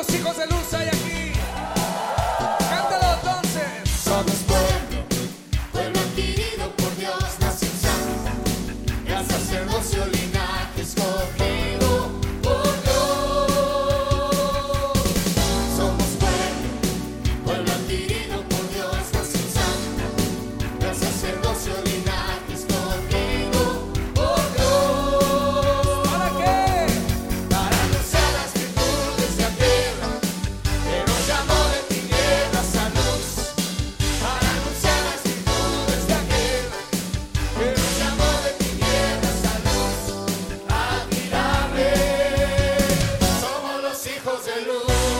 ¿Cuántos hijos de luz hay aquí? Cántalo entonces. Somos pueblo, pueblo adquirido por Dios, nación santa, el sacerdocio linaje escogido. know.